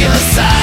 your side.